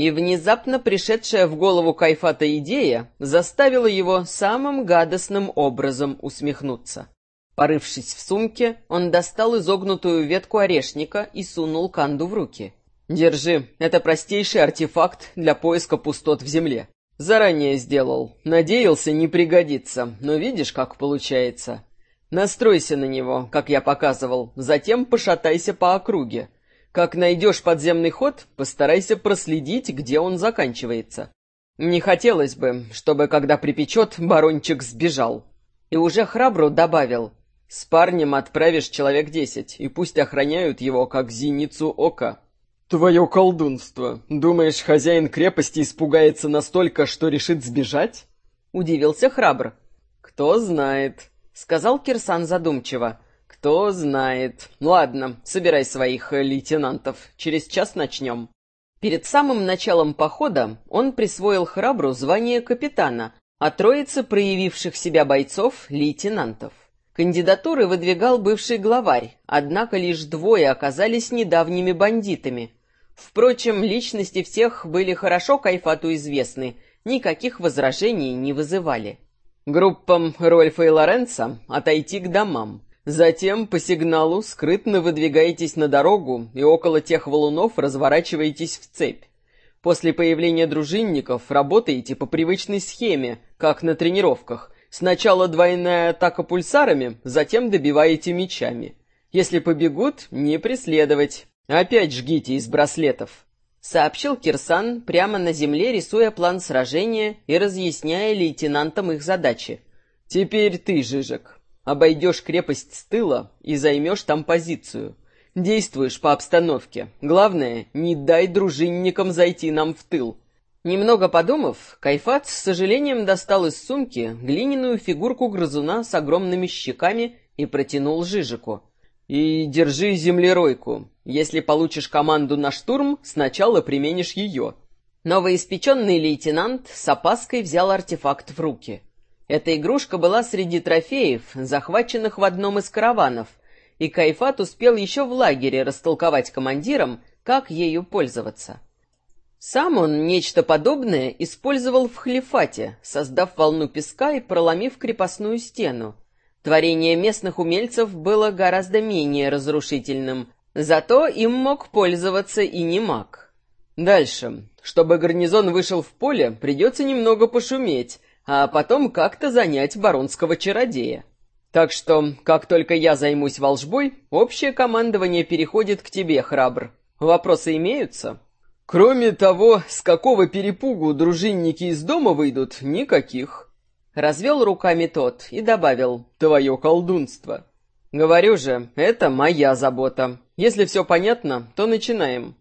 И внезапно пришедшая в голову Кайфата идея заставила его самым гадостным образом усмехнуться. Порывшись в сумке, он достал изогнутую ветку орешника и сунул Канду в руки. «Держи, это простейший артефакт для поиска пустот в земле. Заранее сделал. Надеялся, не пригодится, но видишь, как получается. Настройся на него, как я показывал, затем пошатайся по округе. Как найдешь подземный ход, постарайся проследить, где он заканчивается. Не хотелось бы, чтобы, когда припечет, барончик сбежал. И уже храбро добавил, с парнем отправишь человек десять, и пусть охраняют его, как зеницу ока. Твое колдунство. Думаешь, хозяин крепости испугается настолько, что решит сбежать? Удивился храбр. Кто знает, сказал Кирсан задумчиво. Кто знает. Ладно, собирай своих э, лейтенантов. Через час начнем. Перед самым началом похода он присвоил храбру звание капитана, а троице проявивших себя бойцов — лейтенантов. Кандидатуры выдвигал бывший главарь, однако лишь двое оказались недавними бандитами. Впрочем, личности всех были хорошо Кайфату известны, никаких возражений не вызывали. Группам Рольфа и Лоренца отойти к домам. Затем по сигналу скрытно выдвигаетесь на дорогу и около тех валунов разворачиваетесь в цепь. После появления дружинников работаете по привычной схеме, как на тренировках. Сначала двойная атака пульсарами, затем добиваете мечами. Если побегут, не преследовать. Опять жгите из браслетов. Сообщил Кирсан, прямо на земле рисуя план сражения и разъясняя лейтенантам их задачи. «Теперь ты, Жижик, Обойдешь крепость с тыла и займешь там позицию. Действуешь по обстановке. Главное, не дай дружинникам зайти нам в тыл. Немного подумав, Кайфат с сожалением достал из сумки глиняную фигурку грызуна с огромными щеками и протянул Жижику. «И держи землеройку. Если получишь команду на штурм, сначала применишь ее». Новоиспеченный лейтенант с опаской взял артефакт в руки. Эта игрушка была среди трофеев, захваченных в одном из караванов, и Кайфат успел еще в лагере растолковать командирам, как ею пользоваться. Сам он нечто подобное использовал в Хлифате, создав волну песка и проломив крепостную стену. Творение местных умельцев было гораздо менее разрушительным, зато им мог пользоваться и не маг. Дальше. Чтобы гарнизон вышел в поле, придется немного пошуметь, а потом как-то занять баронского чародея. Так что, как только я займусь волжбой, общее командование переходит к тебе, храбр. Вопросы имеются? Кроме того, с какого перепугу дружинники из дома выйдут, никаких. Развел руками тот и добавил «Твое колдунство». «Говорю же, это моя забота. Если все понятно, то начинаем».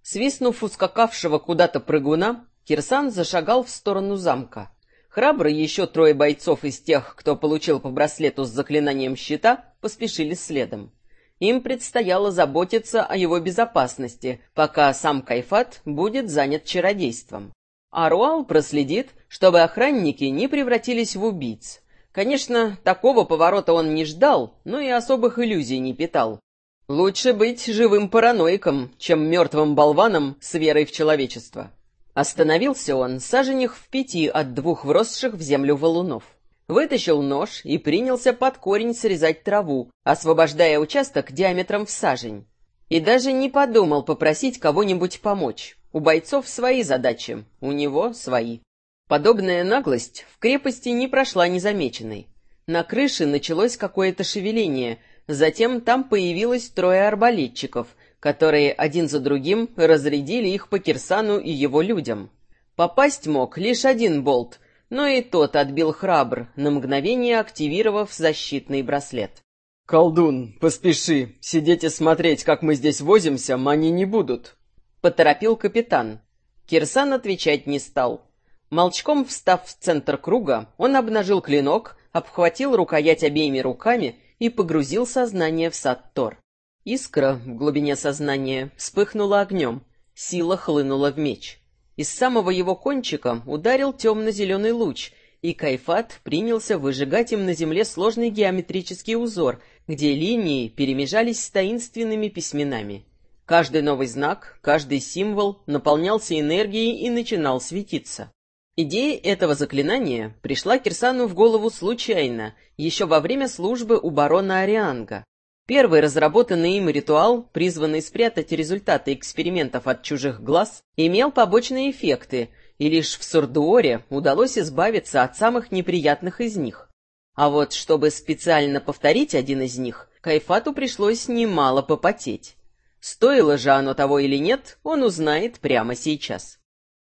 Свистнув ускакавшего куда-то прыгуна, Кирсан зашагал в сторону замка. Храбро еще трое бойцов из тех, кто получил по браслету с заклинанием щита, поспешили следом. Им предстояло заботиться о его безопасности, пока сам Кайфат будет занят чародейством. А Руал проследит, чтобы охранники не превратились в убийц. Конечно, такого поворота он не ждал, но и особых иллюзий не питал. Лучше быть живым параноиком, чем мертвым болваном с верой в человечество. Остановился он саженях в пяти от двух вросших в землю валунов. Вытащил нож и принялся под корень срезать траву, освобождая участок диаметром в сажень. И даже не подумал попросить кого-нибудь помочь. У бойцов свои задачи, у него свои. Подобная наглость в крепости не прошла незамеченной. На крыше началось какое-то шевеление, затем там появилось трое арбалетчиков — которые один за другим разрядили их по Кирсану и его людям. Попасть мог лишь один болт, но и тот отбил храбр, на мгновение активировав защитный браслет. «Колдун, поспеши, сидеть и смотреть, как мы здесь возимся, они не будут», — поторопил капитан. Кирсан отвечать не стал. Молчком встав в центр круга, он обнажил клинок, обхватил рукоять обеими руками и погрузил сознание в сад Тор. Искра в глубине сознания вспыхнула огнем, сила хлынула в меч. Из самого его кончика ударил темно-зеленый луч, и Кайфат принялся выжигать им на земле сложный геометрический узор, где линии перемежались с таинственными письменами. Каждый новый знак, каждый символ наполнялся энергией и начинал светиться. Идея этого заклинания пришла Кирсану в голову случайно, еще во время службы у барона Арианга. Первый разработанный им ритуал, призванный спрятать результаты экспериментов от чужих глаз, имел побочные эффекты, и лишь в Сурдуоре удалось избавиться от самых неприятных из них. А вот чтобы специально повторить один из них, Кайфату пришлось немало попотеть. Стоило же оно того или нет, он узнает прямо сейчас.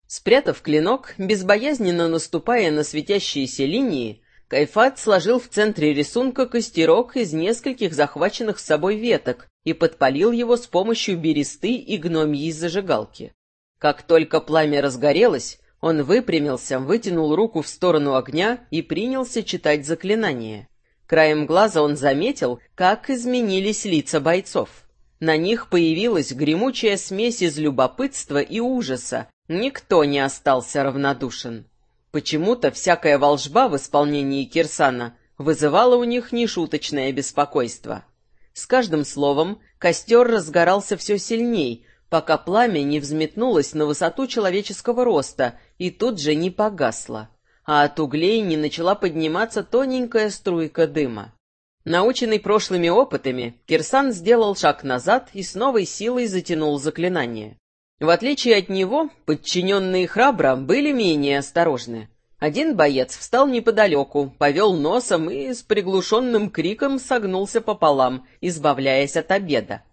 Спрятав клинок, безбоязненно наступая на светящиеся линии, Кайфат сложил в центре рисунка костерок из нескольких захваченных с собой веток и подпалил его с помощью бересты и гномьей зажигалки. Как только пламя разгорелось, он выпрямился, вытянул руку в сторону огня и принялся читать заклинание. Краем глаза он заметил, как изменились лица бойцов. На них появилась гремучая смесь из любопытства и ужаса. Никто не остался равнодушен. Почему-то всякая волжба в исполнении Кирсана вызывала у них нешуточное беспокойство. С каждым словом костер разгорался все сильней, пока пламя не взметнулось на высоту человеческого роста и тут же не погасло, а от углей не начала подниматься тоненькая струйка дыма. Наученный прошлыми опытами, Кирсан сделал шаг назад и с новой силой затянул заклинание. В отличие от него, подчиненные храбро были менее осторожны. Один боец встал неподалеку, повел носом и с приглушенным криком согнулся пополам, избавляясь от обеда.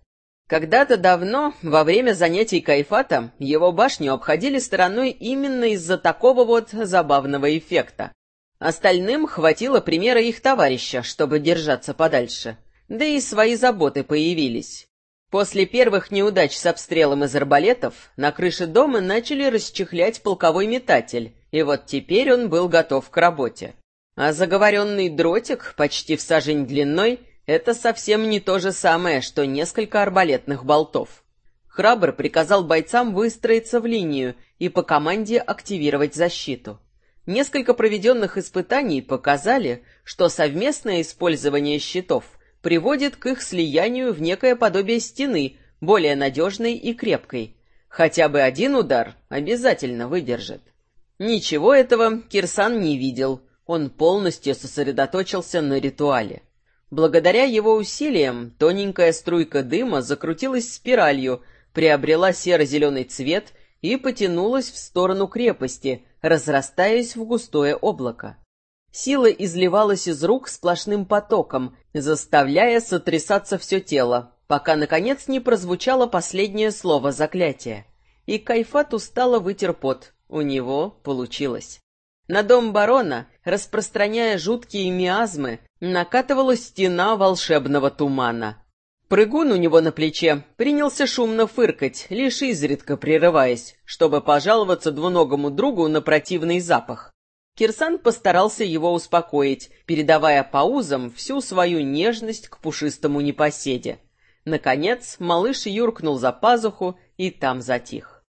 Когда-то давно, во время занятий Кайфата, его башню обходили стороной именно из-за такого вот забавного эффекта. Остальным хватило примера их товарища, чтобы держаться подальше. Да и свои заботы появились. После первых неудач с обстрелом из арбалетов на крыше дома начали расчехлять полковой метатель, и вот теперь он был готов к работе. А заговоренный дротик, почти в сажень длиной, это совсем не то же самое, что несколько арбалетных болтов. Храбр приказал бойцам выстроиться в линию и по команде активировать защиту. Несколько проведенных испытаний показали, что совместное использование щитов приводит к их слиянию в некое подобие стены, более надежной и крепкой. Хотя бы один удар обязательно выдержит. Ничего этого Кирсан не видел, он полностью сосредоточился на ритуале. Благодаря его усилиям тоненькая струйка дыма закрутилась спиралью, приобрела серо-зеленый цвет и потянулась в сторону крепости, разрастаясь в густое облако. Сила изливалась из рук сплошным потоком, заставляя сотрясаться все тело, пока, наконец, не прозвучало последнее слово заклятия. И Кайфат устало вытер пот. У него получилось. На дом барона, распространяя жуткие миазмы, накатывала стена волшебного тумана. Прыгун у него на плече принялся шумно фыркать, лишь изредка прерываясь, чтобы пожаловаться двуногому другу на противный запах. Кирсан постарался его успокоить, передавая паузам всю свою нежность к пушистому непоседе. Наконец, малыш юркнул за пазуху и там затих.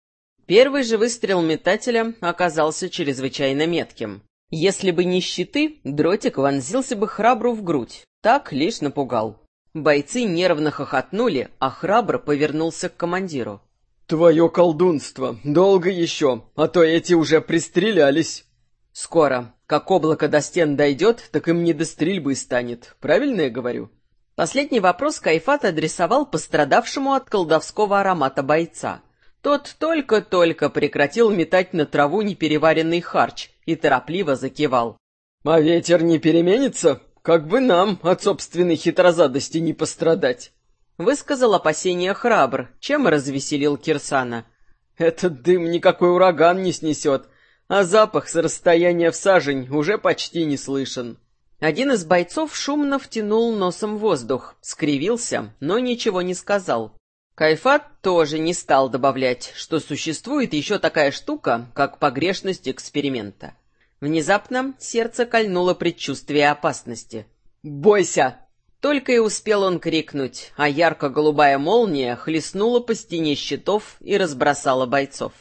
Первый же выстрел метателя оказался чрезвычайно метким. Если бы не щиты, дротик вонзился бы храбру в грудь. Так лишь напугал. Бойцы нервно хохотнули, а храбро повернулся к командиру. «Твое колдунство! Долго еще, а то эти уже пристрелялись!» «Скоро. Как облако до стен дойдет, так им не до стрельбы станет. Правильно я говорю?» Последний вопрос Кайфат адресовал пострадавшему от колдовского аромата бойца. Тот только-только прекратил метать на траву непереваренный харч и торопливо закивал. «А ветер не переменится?» Как бы нам от собственной хитрозадости не пострадать. Высказал опасение храбр, чем развеселил Кирсана. Этот дым никакой ураган не снесет, а запах с расстояния в сажень уже почти не слышен. Один из бойцов шумно втянул носом воздух, скривился, но ничего не сказал. Кайфат тоже не стал добавлять, что существует еще такая штука, как погрешность эксперимента. Внезапно сердце кольнуло предчувствие опасности. «Бойся!» Только и успел он крикнуть, а ярко-голубая молния хлестнула по стене щитов и разбросала бойцов.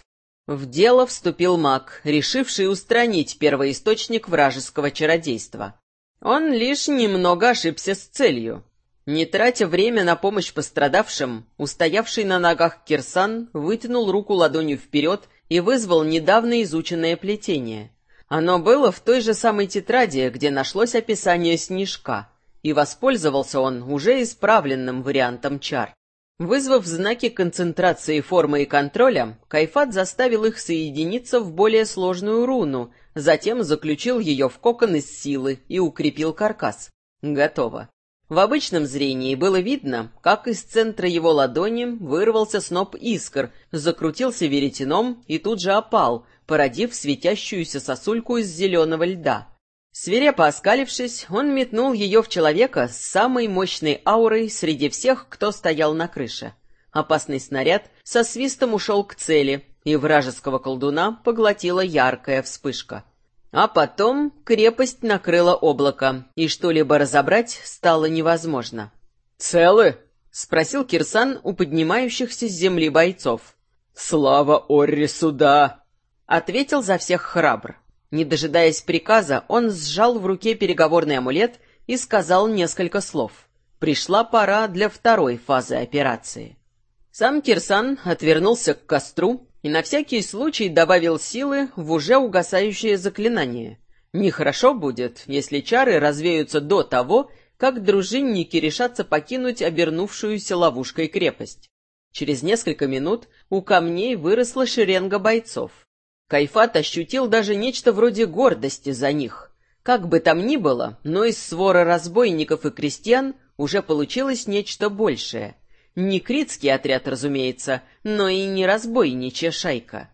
В дело вступил маг, решивший устранить первоисточник вражеского чародейства. Он лишь немного ошибся с целью. Не тратя время на помощь пострадавшим, устоявший на ногах Кирсан вытянул руку ладонью вперед и вызвал недавно изученное плетение. Оно было в той же самой тетради, где нашлось описание снежка, и воспользовался он уже исправленным вариантом чар. Вызвав знаки концентрации формы и контроля, Кайфат заставил их соединиться в более сложную руну, затем заключил ее в кокон из силы и укрепил каркас. Готово. В обычном зрении было видно, как из центра его ладони вырвался сноп искр, закрутился веретеном и тут же опал, породив светящуюся сосульку из зеленого льда. Свирепо оскалившись, он метнул ее в человека с самой мощной аурой среди всех, кто стоял на крыше. Опасный снаряд со свистом ушел к цели, и вражеского колдуна поглотила яркая вспышка. А потом крепость накрыла облако, и что-либо разобрать стало невозможно. «Целы?» — спросил Кирсан у поднимающихся с земли бойцов. «Слава Орри суда!» — ответил за всех храбр. Не дожидаясь приказа, он сжал в руке переговорный амулет и сказал несколько слов. Пришла пора для второй фазы операции. Сам Кирсан отвернулся к костру и на всякий случай добавил силы в уже угасающее заклинание. Нехорошо будет, если чары развеются до того, как дружинники решатся покинуть обернувшуюся ловушкой крепость. Через несколько минут у камней выросла шеренга бойцов. Кайфат ощутил даже нечто вроде гордости за них. Как бы там ни было, но из свора разбойников и крестьян уже получилось нечто большее — не критский отряд, разумеется, но и не разбойничья шайка.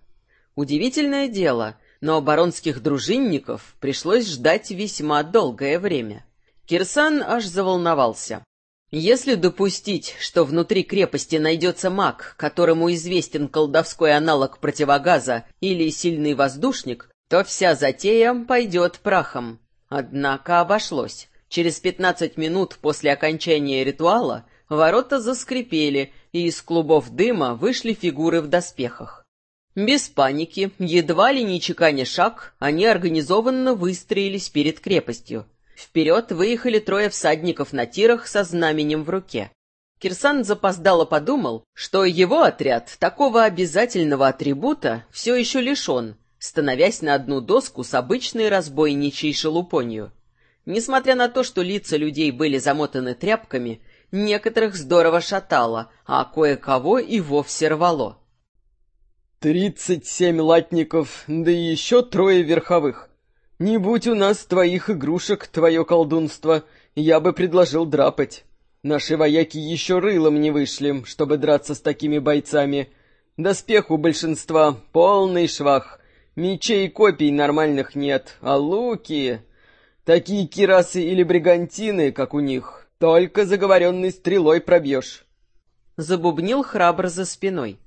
Удивительное дело, но баронских дружинников пришлось ждать весьма долгое время. Кирсан аж заволновался. Если допустить, что внутри крепости найдется маг, которому известен колдовской аналог противогаза или сильный воздушник, то вся затея пойдет прахом. Однако обошлось. Через пятнадцать минут после окончания ритуала Ворота заскрипели, и из клубов дыма вышли фигуры в доспехах. Без паники, едва ли не чеканя шаг, они организованно выстроились перед крепостью. Вперед выехали трое всадников на тирах со знаменем в руке. Кирсан запоздало подумал, что его отряд такого обязательного атрибута все еще лишен, становясь на одну доску с обычной разбойничьей шелупонью. Несмотря на то, что лица людей были замотаны тряпками, Некоторых здорово шатало, а кое-кого и вовсе рвало. «Тридцать семь латников, да еще трое верховых. Не будь у нас твоих игрушек, твое колдунство, я бы предложил драпать. Наши вояки еще рылом не вышли, чтобы драться с такими бойцами. Доспех у большинства полный швах, мечей и копий нормальных нет, а луки... Такие кирасы или бригантины, как у них, только заговоренной стрелой пробьешь. Забубнил храбро за спиной.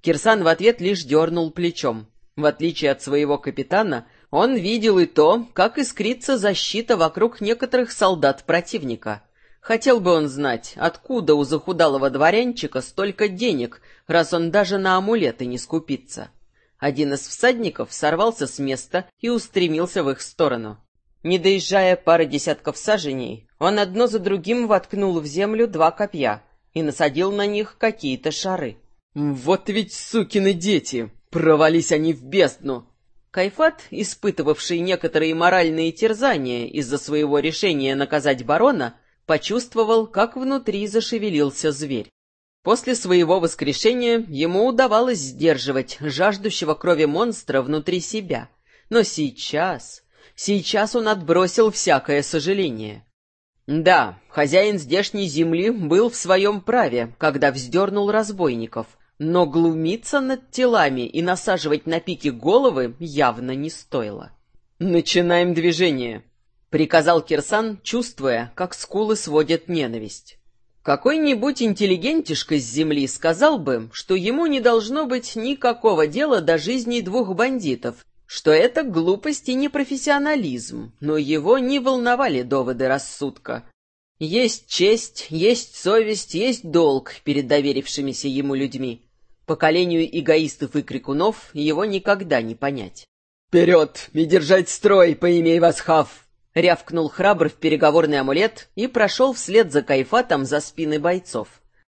Кирсан в ответ лишь дернул плечом. В отличие от своего капитана, он видел и то, как искрится защита вокруг некоторых солдат противника. Хотел бы он знать, откуда у захудалого дворянчика столько денег, раз он даже на амулеты не скупится. Один из всадников сорвался с места и устремился в их сторону. Не доезжая пары десятков саженей, он одно за другим воткнул в землю два копья и насадил на них какие-то шары. «Вот ведь сукины дети! Провались они в бездну!» Кайфат, испытывавший некоторые моральные терзания из-за своего решения наказать барона, почувствовал, как внутри зашевелился зверь. После своего воскрешения ему удавалось сдерживать жаждущего крови монстра внутри себя. Но сейчас... Сейчас он отбросил всякое сожаление. Да, хозяин здешней земли был в своем праве, когда вздернул разбойников, но глумиться над телами и насаживать на пики головы явно не стоило. «Начинаем движение», — приказал Кирсан, чувствуя, как скулы сводят ненависть. Какой-нибудь интеллигентишка с земли сказал бы, что ему не должно быть никакого дела до жизни двух бандитов, что это глупость и непрофессионализм, но его не волновали доводы рассудка. Есть честь, есть совесть, есть долг перед доверившимися ему людьми. Поколению эгоистов и крикунов его никогда не понять. «Вперед и держать строй, поимей вас, Хав!» Рявкнул храбр в переговорный амулет и прошел вслед за кайфатом за спины бойцов.